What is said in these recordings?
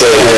think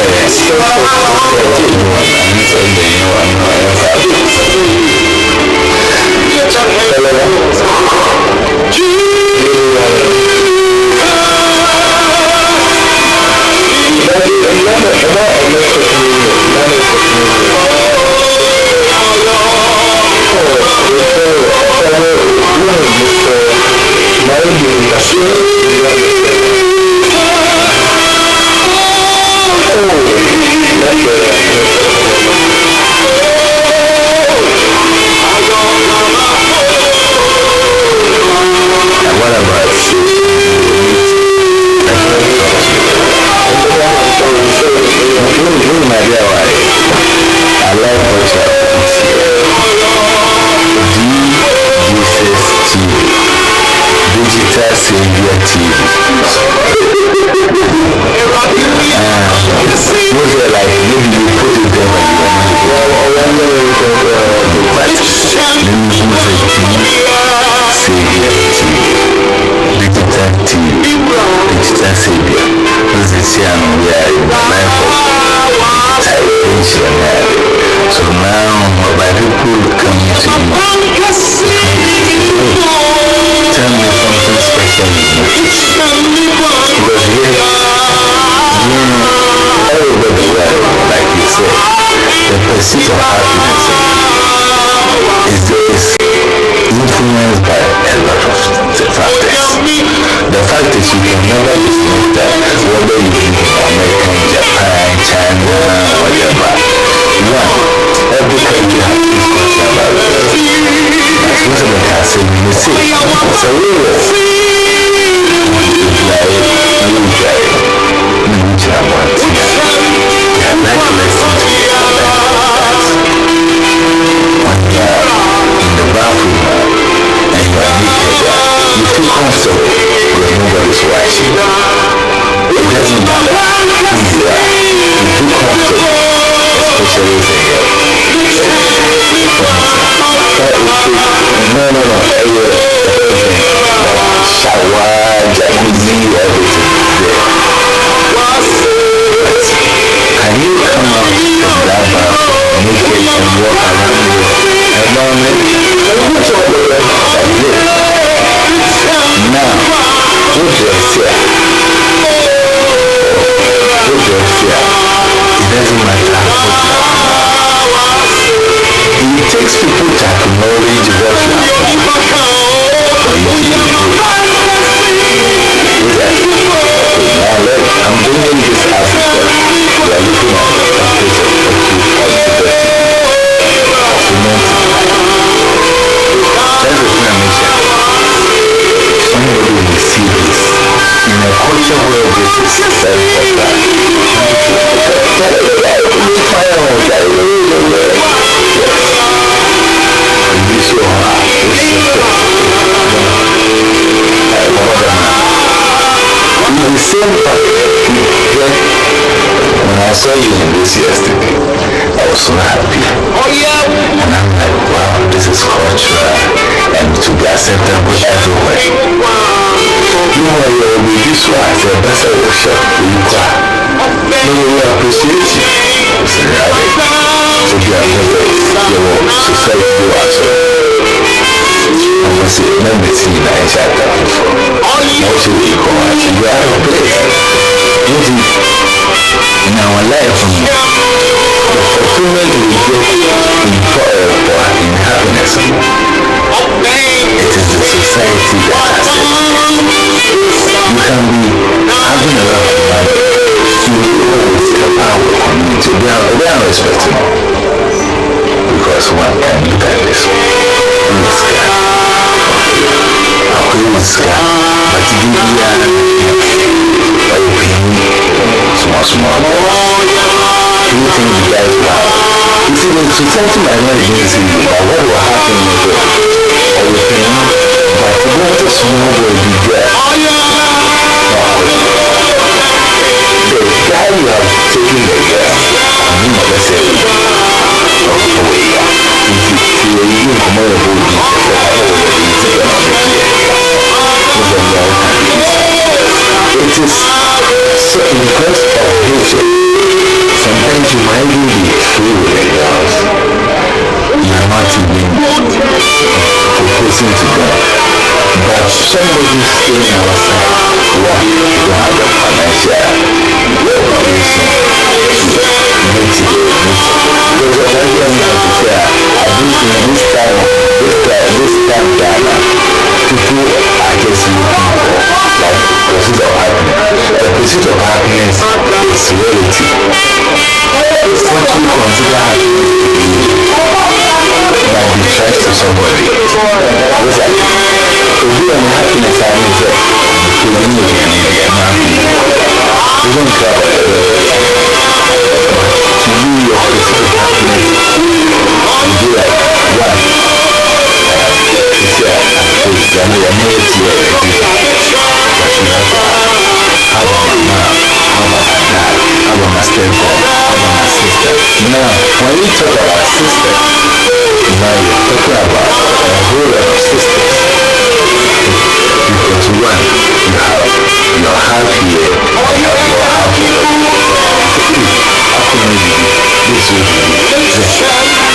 Sebastián.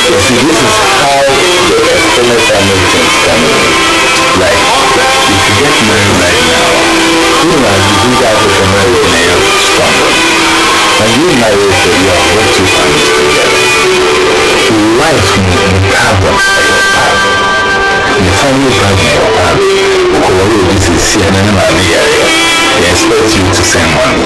shit. See, this is how the external family comes come in. Like, if you get married right now, realize you do that with the marriage scenario stronger. When you marry, so you are worked two families together. Life will be problems at your path. The family has your path. Okòwòrò bí ti sí ẹni nínú àníyàn. They expect you to send money.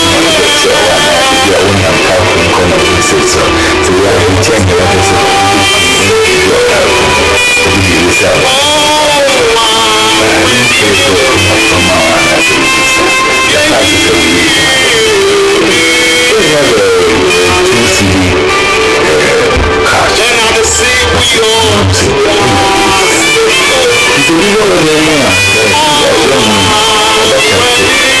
So I have your own account in Congo. So, so, so we have to change your account. Your account. To be yourself. But I didn't say so from my own analysis. Your past is a religion. We have a two-CD uh, cash. It's a legal of the year. I don't know. I don't know.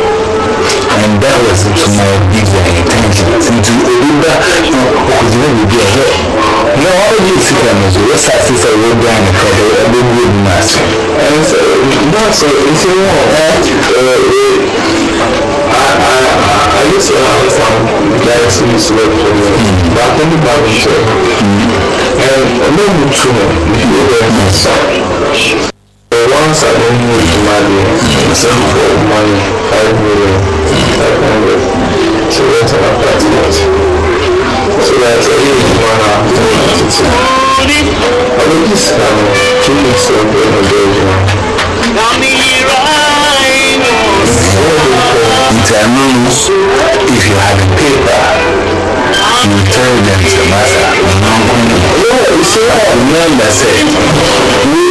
and that was my big intention nti obi ba ɔkogyina biribi a hɛ na ɔyɛ sika no so wɔsa se sɛ wɔbra ne kra dɛ ɛbɛbue bi ma so ɛnsɛ dɔɔso nti mu I used to have some guys who used to work for me, but I couldn't buy the show. And no, no, no, no, no, no, no, no, once I don't need to marry myself for money, five million, five hundred, to rent an apartment. So that a year is one hour, I mean, this um, two weeks of being a girl, Determines if you have a paper, you tell them to master. Yeah, you see, I remember say,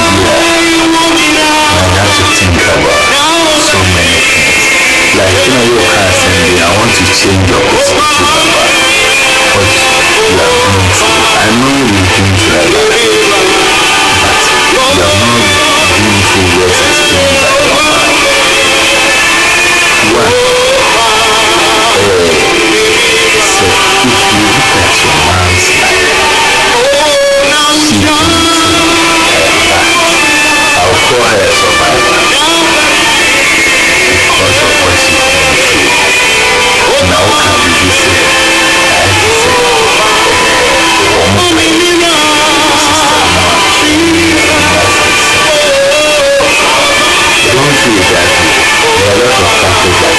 car saying, I want to change your perspective about what you are going through. I know you've been but you are not going through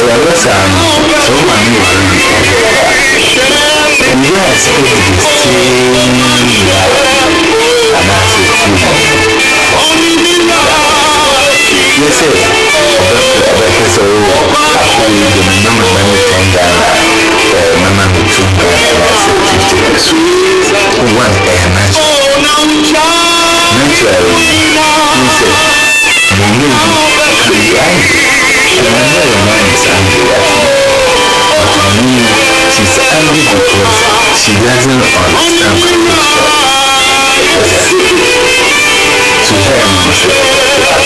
it's a lesson so you Yes, Mulu, Ibrahim, remember your mom is angry at you. But I know she's angry because she doesn't understand culture. To her, mom said,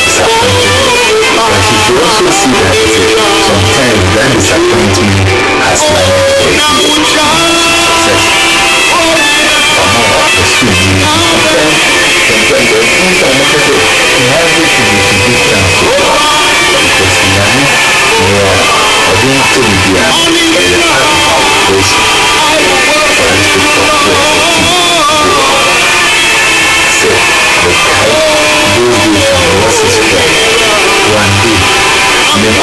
disappointed. But she should also see that sometimes that disappointment has landed for you. She said, Mama, excuse me, sometimes kemudian Então, uma pessoa mais decidida de trânsito, porque senão, é, alguém teria, é, pois, parece que só fosse ser, local, desde os nossos pés, o andi, meu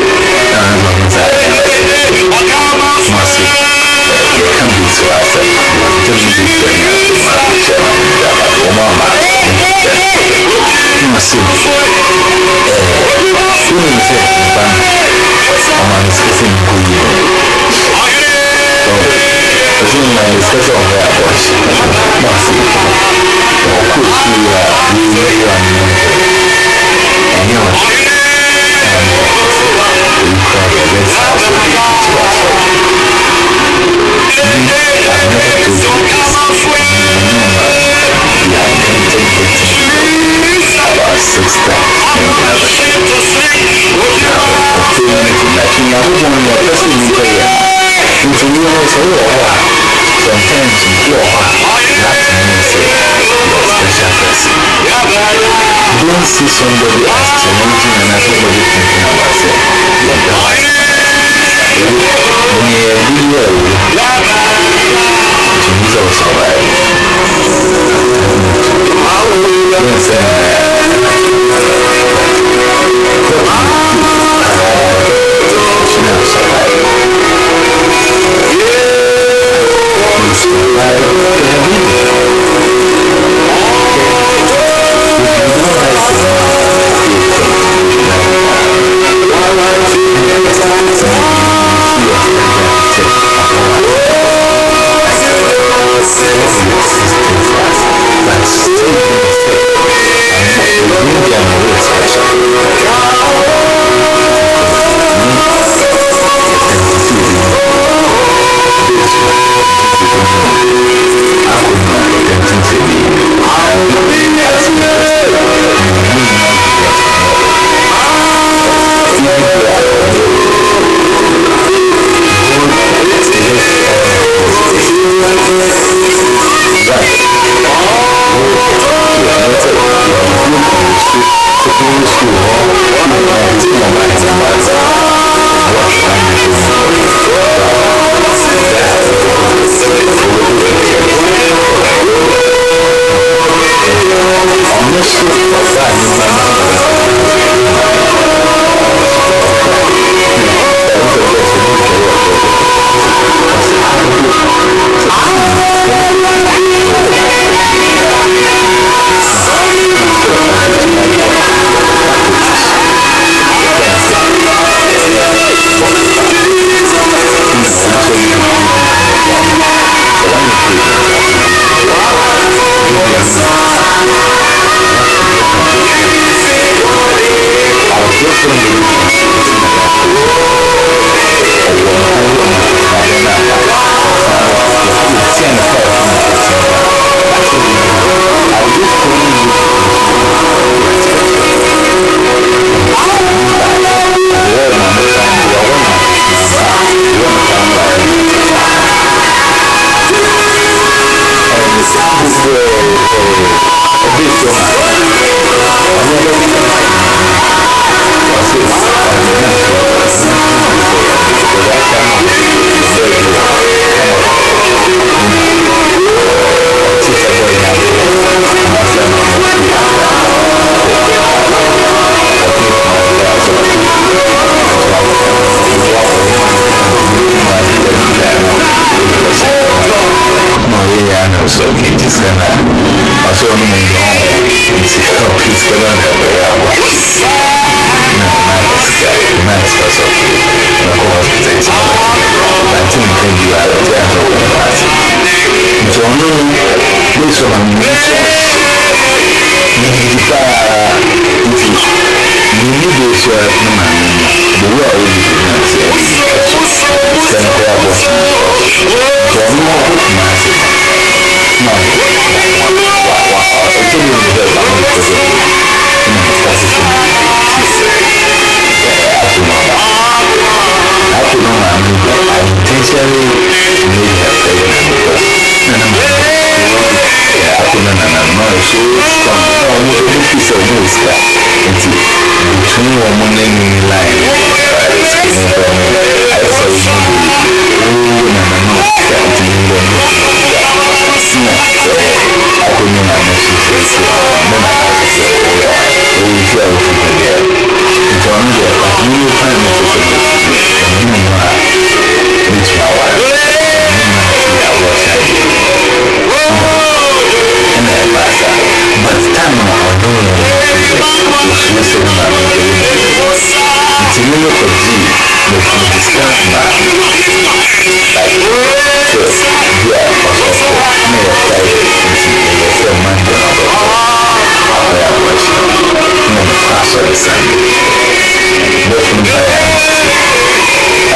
し、えー、海にせえ一般お前のすけせにくいよと私に何ですかそうやこいしまあすぐおくしやゆうりはにおにおしあのうかがれさそういう気持ちがそう i'm gonna make it tonight gonna make it tonight gonna make it tonight gonna make it tonight gonna make it tonight gonna make it tonight gonna make it tonight gonna make it tonight gonna make it tonight gonna make it tonight gonna make it tonight gonna make it tonight gonna make it tonight gonna make it tonight gonna make it tonight gonna make it tonight gonna make it tonight Thank show you is that between one morning in line I saw you oh na na no that to me no no see na I could not manage to saya I said oh yeah oh you feel like you can get it don't get it you find me to say and you know Musíme se na Musíme to vzít, musíme získat na Tak to je osobu, ne je tady, musíme je se mandě na to. Ale eu vlastně, nemůžu pasovat sami. Musíme to vzít.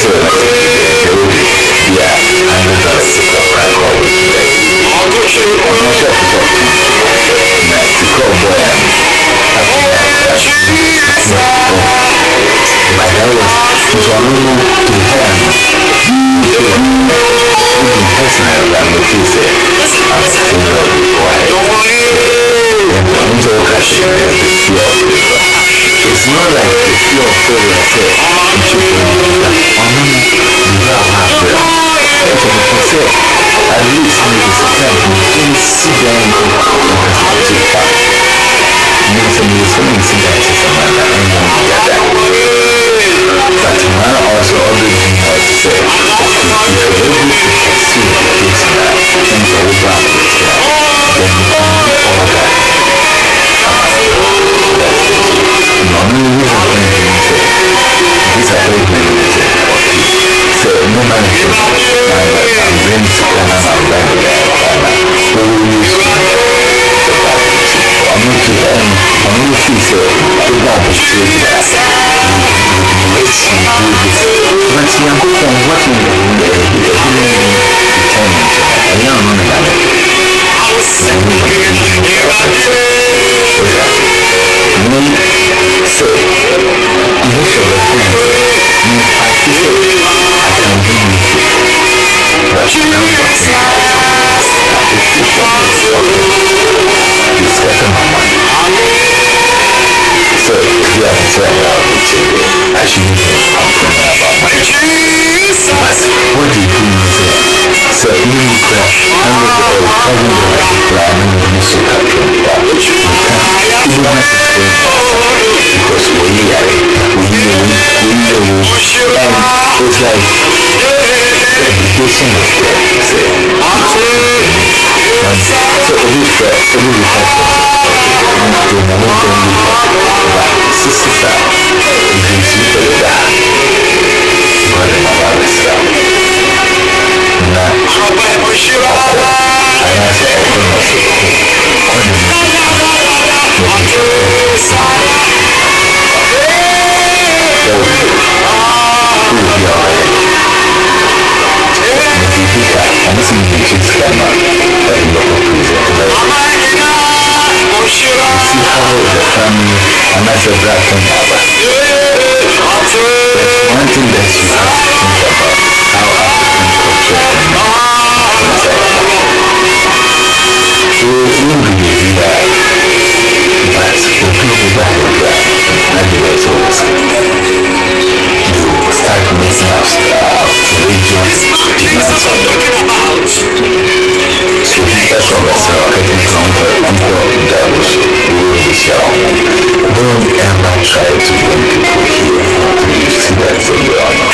sure.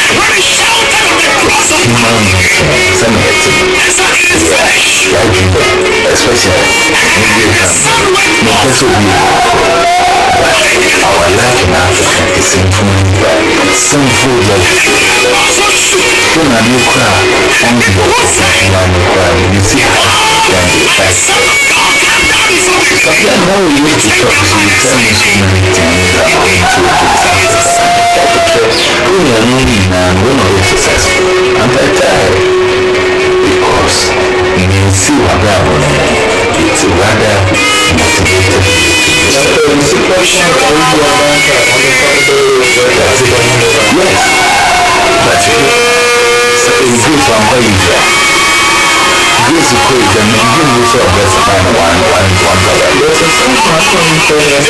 When he shouted on the cross of Calvary, essa expressão Our life in Africa is improving by some food life. When I look at, I'm going to You I don't know what to talk to you, tell me so many times that I'm into it. Who you know me now, I'm gonna be successful. I'm tired. Because you may see what that was. It's rather motivated. Yes. That's it. So it's good from where you are this equation, you give yourself just find one, one, one color. There's a certain transforming process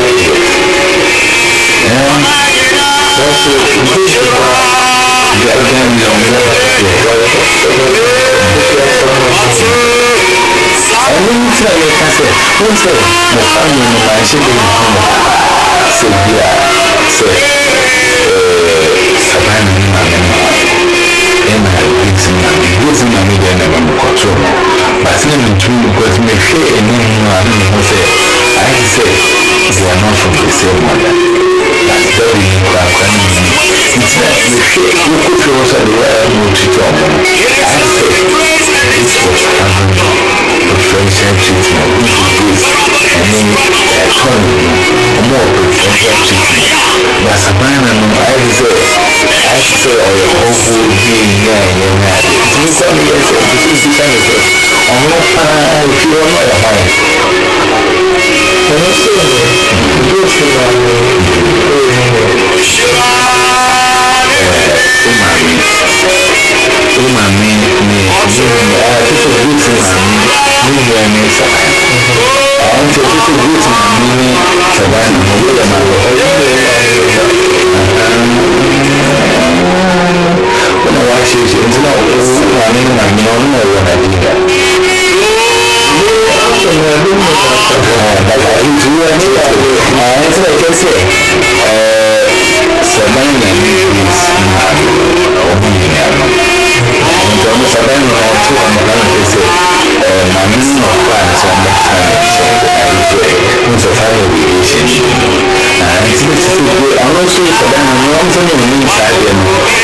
Thank you. Você desculpa. Bibula kwa nini? Huku tuliweza duara mwitikio wa Mungu. Hata hivyo, ayɛ sɛ this was having preferential treatment with grace ɛne ɛtɔn no ɔmo wɔ preferential treatment basabana no ayɛ sɛ ayɛ sɛ ɔyɛ ɔhɔho bi nyɛ ɛnyɛ nyɛ ade tumi kɔ no yɛ sɛ ɛtutu bi ka ne sɛ ɔmo paa efie hɔ no ɔyɛ hwan ɛno sɛ yɛ grace na no umami umami ni títí gúúsù mami nínú Iya, Nisa. Àwọn tí o ti ṣe bí ìtumọ̀ mi ní ìjọba ìmọ̀ gbọ́dọ̀ máa lọ ọjọ́ ìlú ọ̀hún. Ó náà wá ṣe ṣe ní náà ó wà nínú àmì ọdún ọ̀rọ̀ Nàìjíríà. Bàbá ìdúró nígbà tó àwọn tí wọ́n kẹ́sẹ̀ sọ̀báyìn ní ìgbésí ọ̀hún ìrìn àná. Ìjọba sọ̀báyìn náà tó àwọn ọ̀gá náà kẹ́sẹ̀. Te sɛ ɛɛ maame no na ɔkɔ a sɛ ɔmo ka ne sɛ ɛyɛ mo sɛ fire radiation na nti bɛ ti sɛ bi ɔno nso sɛ bɛn no no ɔmo sɛ ne ɔmo saa deɛ no until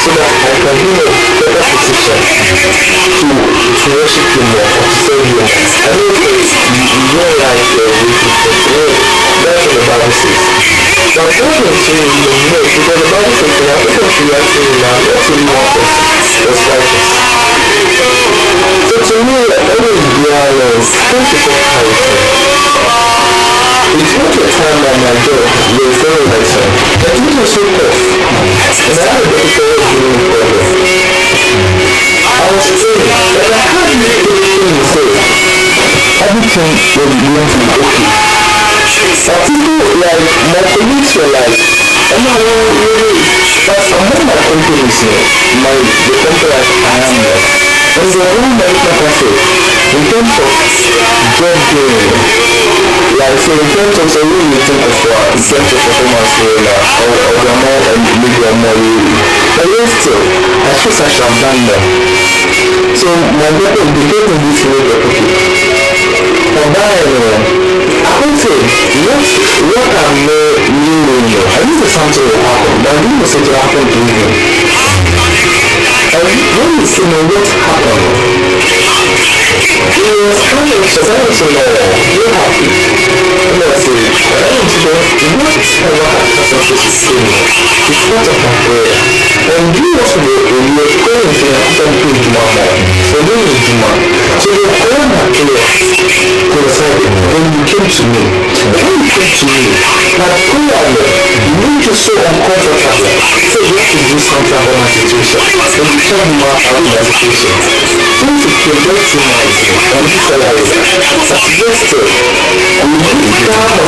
so that I can be a better position to, to worship you more or to serve you more. I know that you, you don't like your weakness. No, that's what the Bible says. Now, is saying you know because the Bible says in African creation now, that's you want us. That's righteous. So to me, always be honest. Thank you for clarity. It's not your time that my job will very lesson. But it was so tough. And I had a difficult doing problem. I was saying that I had this thing to say. Everything was going to be okay. But people like my colleagues were like, I'm not really, but among my companies here, my the company I am with, they are all very fantastic in terms of job doing. Like so terms of so when you think of uh, in terms of performance here now, or the and more really. But yet I feel should have done them. So my brother me this way. For that anyway, I would say what what I'm you. I knew something will happen, but I didn't know something. And when you see what happened, was kind of surprised to know you're happy. And I don't know whatever has happened to me. It's part of my. And you also know when you are praying to the prayer Juma morning, so when you Juma, so you are praying my prayer to the side, then you came to me. When you came to me, my prayer, to say uncut your travel. So you have to do something about my time of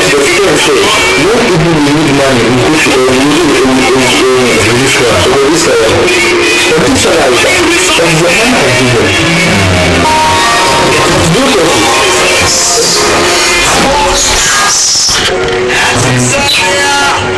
the scarcity. Not even we need money, we need a I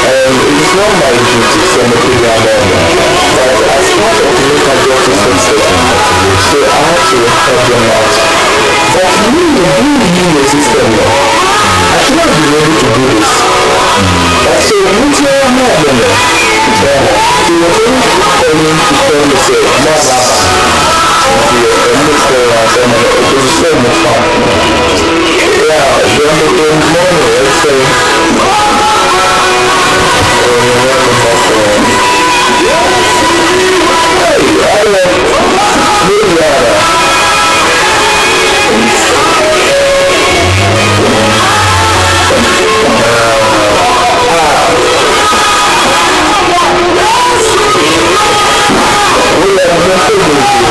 Um, that the plan was for the past. And it is not my duty it down there. But as part of the local justice system, so I have to help them out. But me, being in the system I should not be ready to do this. And so, which way am I going to So going to tell uh, tell me, say, the so much fun. Yeah, then the morning, let's say, Gracias.